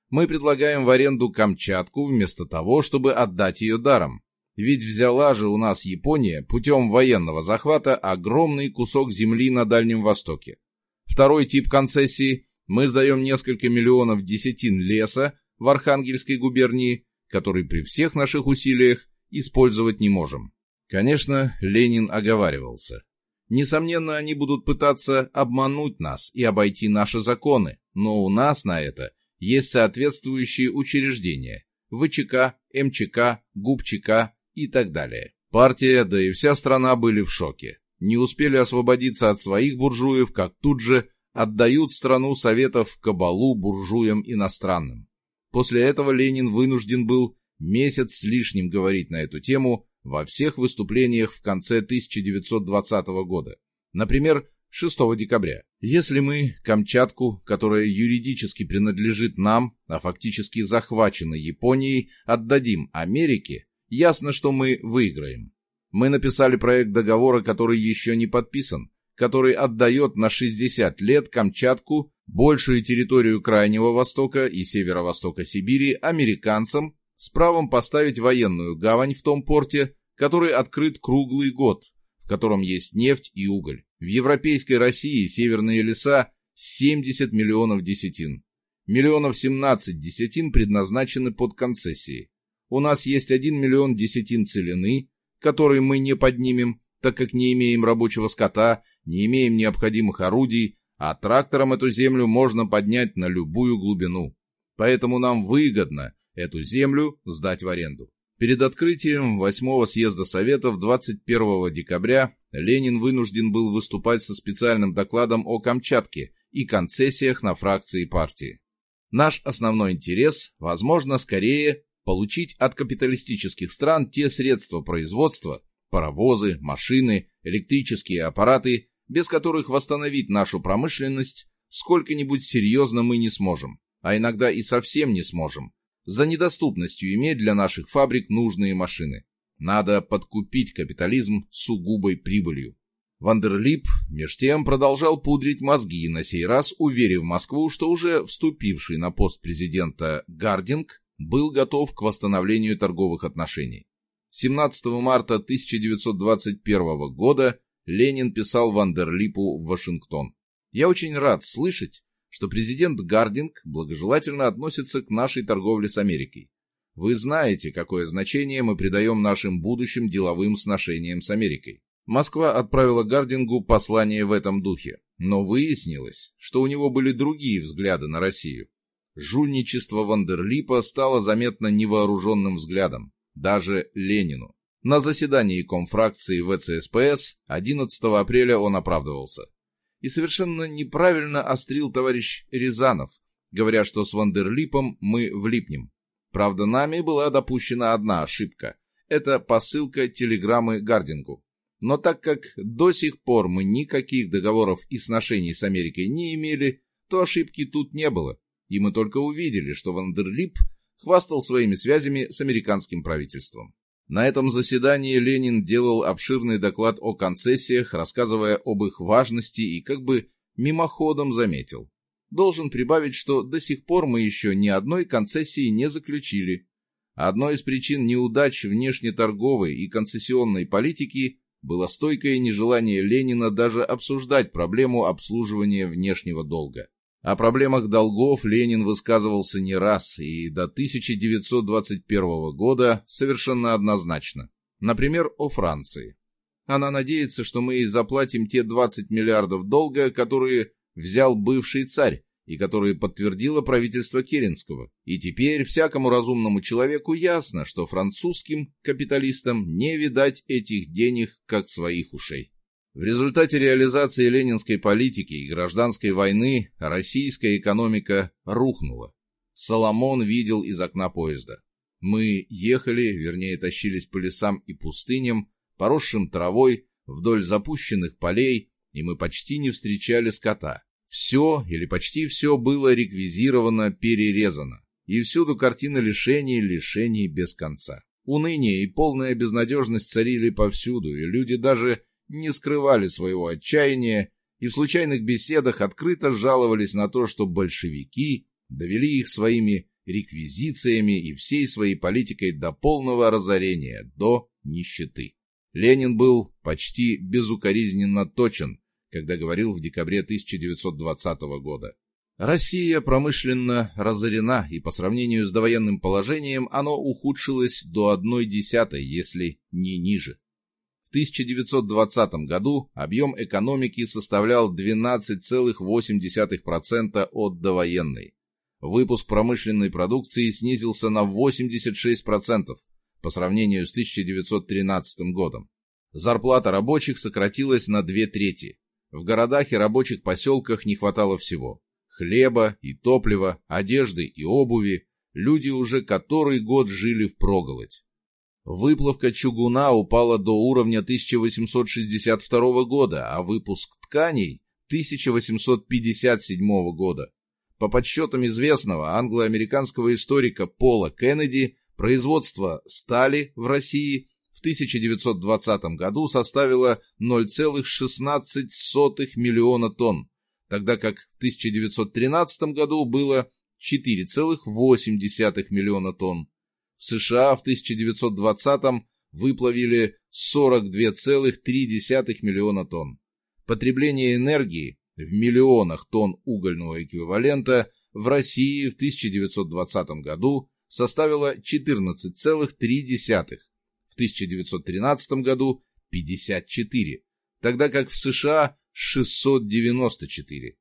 Мы предлагаем в аренду Камчатку вместо того, чтобы отдать ее даром. Ведь взяла же у нас Япония путем военного захвата огромный кусок земли на Дальнем Востоке. Второй тип концессии – мы сдаем несколько миллионов десятин леса в Архангельской губернии, который при всех наших усилиях использовать не можем. Конечно, Ленин оговаривался. Несомненно, они будут пытаться обмануть нас и обойти наши законы, но у нас на это есть соответствующие учреждения – ВЧК, МЧК, ГУПЧК и так далее. Партия, да и вся страна были в шоке. Не успели освободиться от своих буржуев, как тут же отдают страну Советов в кабалу буржуям иностранным. После этого Ленин вынужден был месяц с лишним говорить на эту тему во всех выступлениях в конце 1920 года. Например, 6 декабря. Если мы Камчатку, которая юридически принадлежит нам, а фактически захвачена Японией, отдадим Америке, ясно, что мы выиграем. Мы написали проект договора, который еще не подписан, который отдает на 60 лет Камчатку, большую территорию Крайнего Востока и Северо-Востока Сибири американцам с правом поставить военную гавань в том порте, который открыт круглый год, в котором есть нефть и уголь. В европейской России северные леса 70 миллионов десятин. Миллионов 17 десятин предназначены под концессии. У нас есть 1 миллион десятин целины, которые мы не поднимем, так как не имеем рабочего скота, не имеем необходимых орудий, а трактором эту землю можно поднять на любую глубину. Поэтому нам выгодно эту землю сдать в аренду. Перед открытием восьмого съезда Советов 21 декабря Ленин вынужден был выступать со специальным докладом о Камчатке и концессиях на фракции партии. Наш основной интерес, возможно, скорее получить от капиталистических стран те средства производства, паровозы, машины, электрические аппараты, без которых восстановить нашу промышленность сколько-нибудь серьезно мы не сможем, а иногда и совсем не сможем, за недоступностью иметь для наших фабрик нужные машины. Надо подкупить капитализм сугубой прибылью. Вандерлип меж тем продолжал пудрить мозги, на сей раз уверив Москву, что уже вступивший на пост президента Гардинг был готов к восстановлению торговых отношений. 17 марта 1921 года Ленин писал Вандерлипу в Вашингтон. «Я очень рад слышать, что президент Гардинг благожелательно относится к нашей торговле с Америкой. Вы знаете, какое значение мы придаем нашим будущим деловым сношениям с Америкой. Москва отправила Гардингу послание в этом духе, но выяснилось, что у него были другие взгляды на Россию. Жульничество Вандерлипа стало заметно невооруженным взглядом, даже Ленину. На заседании комфракции ВЦСПС 11 апреля он оправдывался и совершенно неправильно острил товарищ Рязанов, говоря, что с Вандерлипом мы влипнем. Правда, нами была допущена одна ошибка. Это посылка телеграммы Гардингу. Но так как до сих пор мы никаких договоров и сношений с Америкой не имели, то ошибки тут не было, и мы только увидели, что Вандерлип хвастал своими связями с американским правительством. На этом заседании Ленин делал обширный доклад о концессиях, рассказывая об их важности и как бы мимоходом заметил. Должен прибавить, что до сих пор мы еще ни одной концессии не заключили. Одной из причин неудач внешнеторговой и концессионной политики было стойкое нежелание Ленина даже обсуждать проблему обслуживания внешнего долга. О проблемах долгов Ленин высказывался не раз и до 1921 года совершенно однозначно. Например, о Франции. Она надеется, что мы заплатим те 20 миллиардов долга, которые взял бывший царь, и которые подтвердило правительство Керенского. И теперь всякому разумному человеку ясно, что французским капиталистам не видать этих денег как своих ушей. В результате реализации ленинской политики и гражданской войны российская экономика рухнула. Соломон видел из окна поезда. Мы ехали, вернее тащились по лесам и пустыням, поросшим травой, вдоль запущенных полей, и мы почти не встречали скота. Все или почти все было реквизировано, перерезано. И всюду картина лишений, лишений без конца. Уныние и полная безнадежность царили повсюду, и люди даже не скрывали своего отчаяния и в случайных беседах открыто жаловались на то, что большевики довели их своими реквизициями и всей своей политикой до полного разорения, до нищеты. Ленин был почти безукоризненно точен, когда говорил в декабре 1920 года. Россия промышленно разорена, и по сравнению с довоенным положением оно ухудшилось до одной десятой, если не ниже. В 1920 году объем экономики составлял 12,8% от довоенной. Выпуск промышленной продукции снизился на 86% по сравнению с 1913 годом. Зарплата рабочих сократилась на две трети. В городах и рабочих поселках не хватало всего. Хлеба и топлива, одежды и обуви. Люди уже который год жили в проголодь. Выплавка чугуна упала до уровня 1862 года, а выпуск тканей – 1857 года. По подсчетам известного англо-американского историка Пола Кеннеди, производство стали в России в 1920 году составило 0,16 миллиона тонн, тогда как в 1913 году было 4,8 миллиона тонн. В США в 1920 выплавили 42,3 миллиона тонн. Потребление энергии в миллионах тонн угольного эквивалента в России в 1920 году составило 14,3, в 1913 году 54, тогда как в США 694.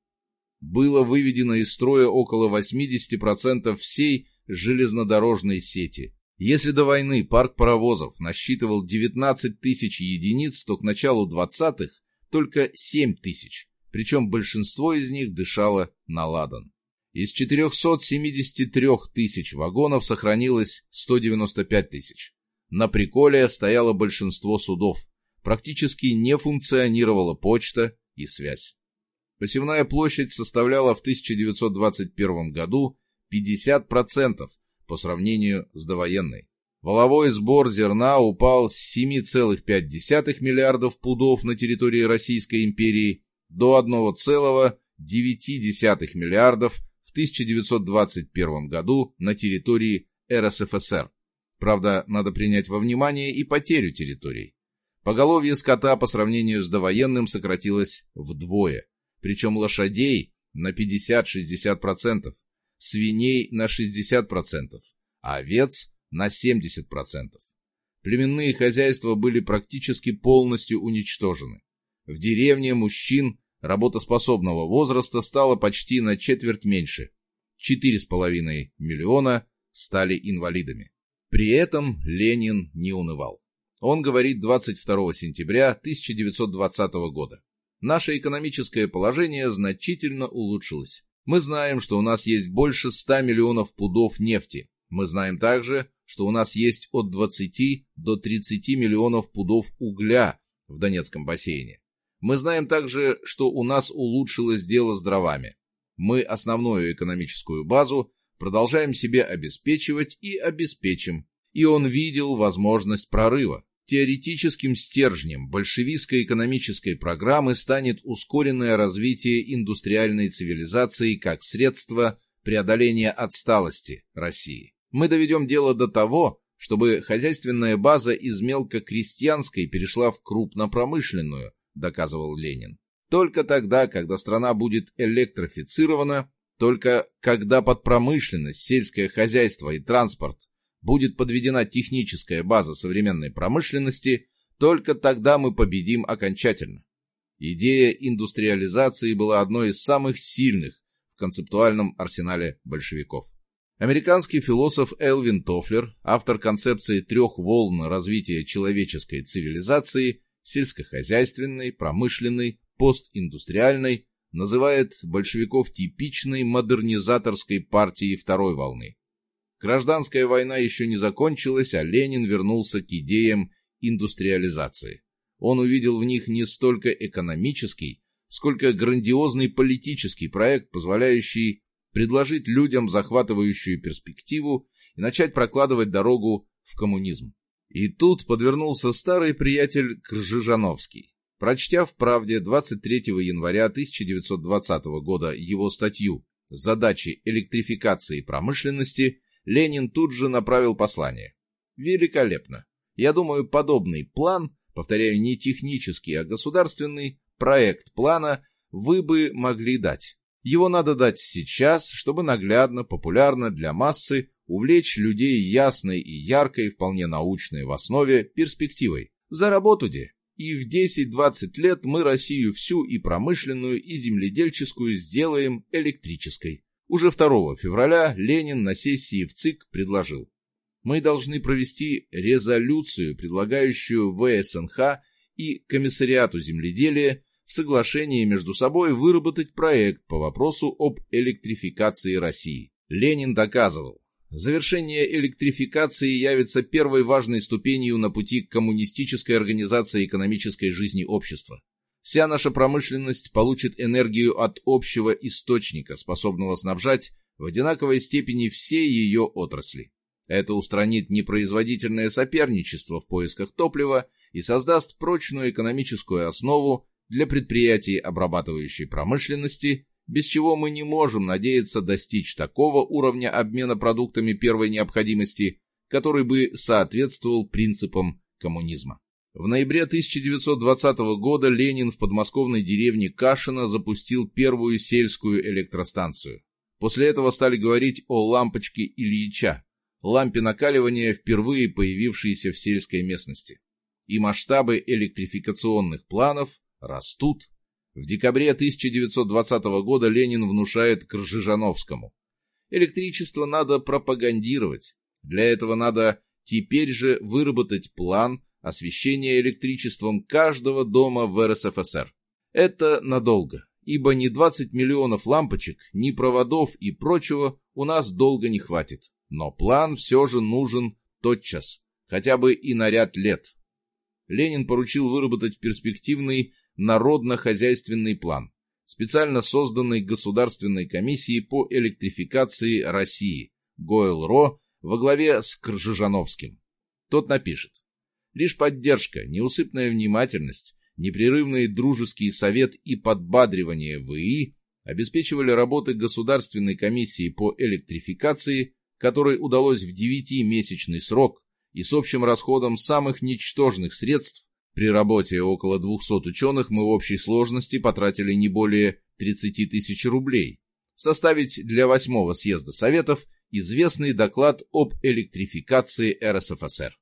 Было выведено из строя около 80% всей железнодорожной сети. Если до войны парк паровозов насчитывал 19 тысяч единиц, то к началу 20-х только 7 тысяч причем большинство из них дышало на ладан. Из 473 тысяч вагонов сохранилось 195 тысяч. На приколе стояло большинство судов. Практически не функционировала почта и связь. Посевная площадь составляла в 1921 году 50% по сравнению с довоенной. Воловой сбор зерна упал с 7,5 миллиардов пудов на территории Российской империи до 1,9 миллиардов в 1921 году на территории РСФСР. Правда, надо принять во внимание и потерю территорий. Поголовье скота по сравнению с довоенным сократилось вдвое, причем лошадей на 50-60%, свиней на 60%, а овец на 70%. Племенные хозяйства были практически полностью уничтожены. В деревне мужчин работоспособного возраста стало почти на четверть меньше. 4,5 миллиона стали инвалидами. При этом Ленин не унывал. Он говорит 22 сентября 1920 года. Наше экономическое положение значительно улучшилось. Мы знаем, что у нас есть больше 100 миллионов пудов нефти. Мы знаем также, что у нас есть от 20 до 30 миллионов пудов угля в Донецком бассейне. Мы знаем также, что у нас улучшилось дело с дровами. Мы основную экономическую базу продолжаем себе обеспечивать и обеспечим. И он видел возможность прорыва. Теоретическим стержнем большевистской экономической программы станет ускоренное развитие индустриальной цивилизации как средство преодоления отсталости России. Мы доведем дело до того, чтобы хозяйственная база из мелкокрестьянской перешла в крупнопромышленную, доказывал Ленин. Только тогда, когда страна будет электрифицирована, только когда под промышленность, сельское хозяйство и транспорт будет подведена техническая база современной промышленности, только тогда мы победим окончательно. Идея индустриализации была одной из самых сильных в концептуальном арсенале большевиков. Американский философ Элвин Тофлер, автор концепции трех волн развития человеческой цивилизации, сельскохозяйственной, промышленной, постиндустриальной, называет большевиков типичной модернизаторской партией второй волны. Гражданская война еще не закончилась, а Ленин вернулся к идеям индустриализации. Он увидел в них не столько экономический, сколько грандиозный политический проект, позволяющий предложить людям захватывающую перспективу и начать прокладывать дорогу в коммунизм. И тут подвернулся старый приятель Кржижановский. Прочтя в «Правде» 23 января 1920 года его статью «Задачи электрификации промышленности», Ленин тут же направил послание. Великолепно. Я думаю, подобный план, повторяю, не технический, а государственный, проект плана вы бы могли дать. Его надо дать сейчас, чтобы наглядно, популярно для массы увлечь людей ясной и яркой, вполне научной в основе, перспективой. За работу де. И в 10-20 лет мы Россию всю и промышленную, и земледельческую сделаем электрической. Уже 2 февраля Ленин на сессии в ЦИК предложил. Мы должны провести резолюцию, предлагающую ВСНХ и Комиссариату земледелия в соглашении между собой выработать проект по вопросу об электрификации России. Ленин доказывал, завершение электрификации явится первой важной ступенью на пути к коммунистической организации экономической жизни общества. Вся наша промышленность получит энергию от общего источника, способного снабжать в одинаковой степени все ее отрасли. Это устранит непроизводительное соперничество в поисках топлива и создаст прочную экономическую основу для предприятий обрабатывающей промышленности, без чего мы не можем надеяться достичь такого уровня обмена продуктами первой необходимости, который бы соответствовал принципам коммунизма. В ноябре 1920 года Ленин в подмосковной деревне Кашино запустил первую сельскую электростанцию. После этого стали говорить о лампочке Ильича, лампе накаливания, впервые появившейся в сельской местности. И масштабы электрификационных планов растут. В декабре 1920 года Ленин внушает Кржижановскому. Электричество надо пропагандировать. Для этого надо теперь же выработать план освещение электричеством каждого дома в РСФСР. Это надолго, ибо ни 20 миллионов лампочек, ни проводов и прочего у нас долго не хватит. Но план все же нужен тотчас, хотя бы и на ряд лет. Ленин поручил выработать перспективный народно-хозяйственный план, специально созданный Государственной комиссией по электрификации России, ГОЭЛ-РО, во главе с Кржижановским. Тот напишет. Лишь поддержка, неусыпная внимательность, непрерывный дружеский совет и подбадривание ВИИ обеспечивали работы Государственной комиссии по электрификации, которой удалось в девятимесячный срок и с общим расходом самых ничтожных средств при работе около 200 ученых мы в общей сложности потратили не более 30 тысяч рублей. Составить для восьмого съезда Советов известный доклад об электрификации РСФСР.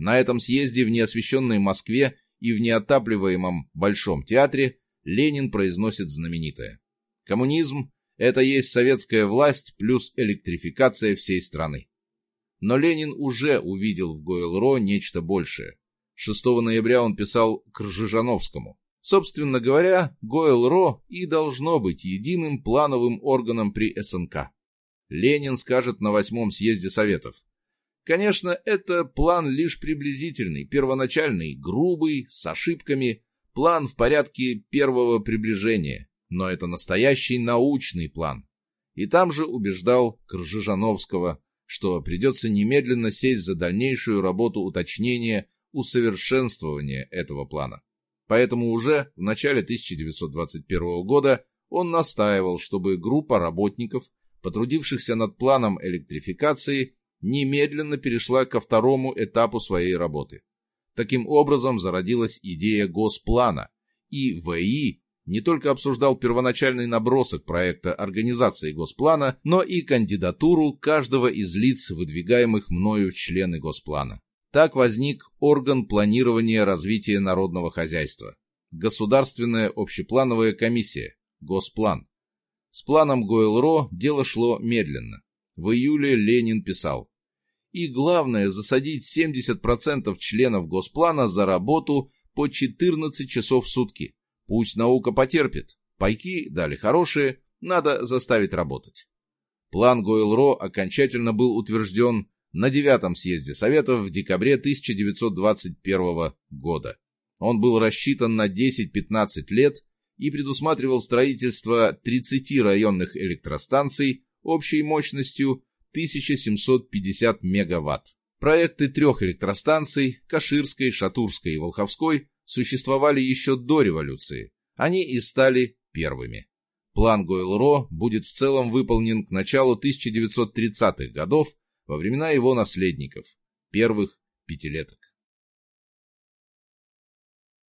На этом съезде в неосвещенной Москве и в неотапливаемом Большом театре Ленин произносит знаменитое. Коммунизм – это есть советская власть плюс электрификация всей страны. Но Ленин уже увидел в ГОЭЛРО нечто большее. 6 ноября он писал к Ржижановскому. Собственно говоря, ГОЭЛРО и должно быть единым плановым органом при СНК. Ленин скажет на восьмом съезде Советов. Конечно, это план лишь приблизительный, первоначальный, грубый, с ошибками, план в порядке первого приближения, но это настоящий научный план. И там же убеждал Кржижановского, что придется немедленно сесть за дальнейшую работу уточнения, усовершенствования этого плана. Поэтому уже в начале 1921 года он настаивал, чтобы группа работников, потрудившихся над планом электрификации, немедленно перешла ко второму этапу своей работы. Таким образом зародилась идея госплана, и ВИ не только обсуждал первоначальный набросок проекта организации госплана, но и кандидатуру каждого из лиц, выдвигаемых мною в члены госплана. Так возник орган планирования развития народного хозяйства – Государственная общеплановая комиссия, Госплан. С планом Гойл-Ро дело шло медленно. В июле Ленин писал. И главное засадить 70% членов Госплана за работу по 14 часов в сутки. Пусть наука потерпит. Пайки дали хорошие, надо заставить работать. План Гойл-Ро окончательно был утвержден на девятом съезде Советов в декабре 1921 года. Он был рассчитан на 10-15 лет и предусматривал строительство 30 районных электростанций общей мощностью 1750 мегаватт. Проекты трех электростанций – Каширской, Шатурской и Волховской – существовали еще до революции. Они и стали первыми. План Гойл-Ро будет в целом выполнен к началу 1930-х годов во времена его наследников, первых пятилеток.